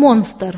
монстр.